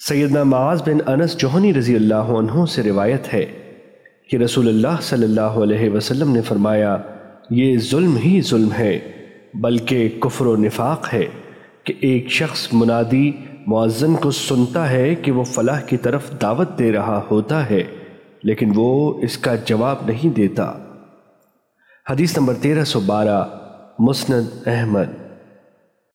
سیدنا معاذ بن انس جوہنی رضی اللہ عنہ سے روایت ہے کہ رسول اللہ صلی اللہ علیہ وسلم نے فرمایا، یہ ظلم ہی ظلم ہے، بلکہ کفر و نفاق ہے کہ ایک شخص منادی معزن کو سنتا ہے کہ وہ فلاح کی طرف دعوت دے رہا ہوتا ہے، لیکن وہ اس کا جواب نہیں دیتا۔ حدیث نمبر تیرہ سو بارہ، مسند احمد۔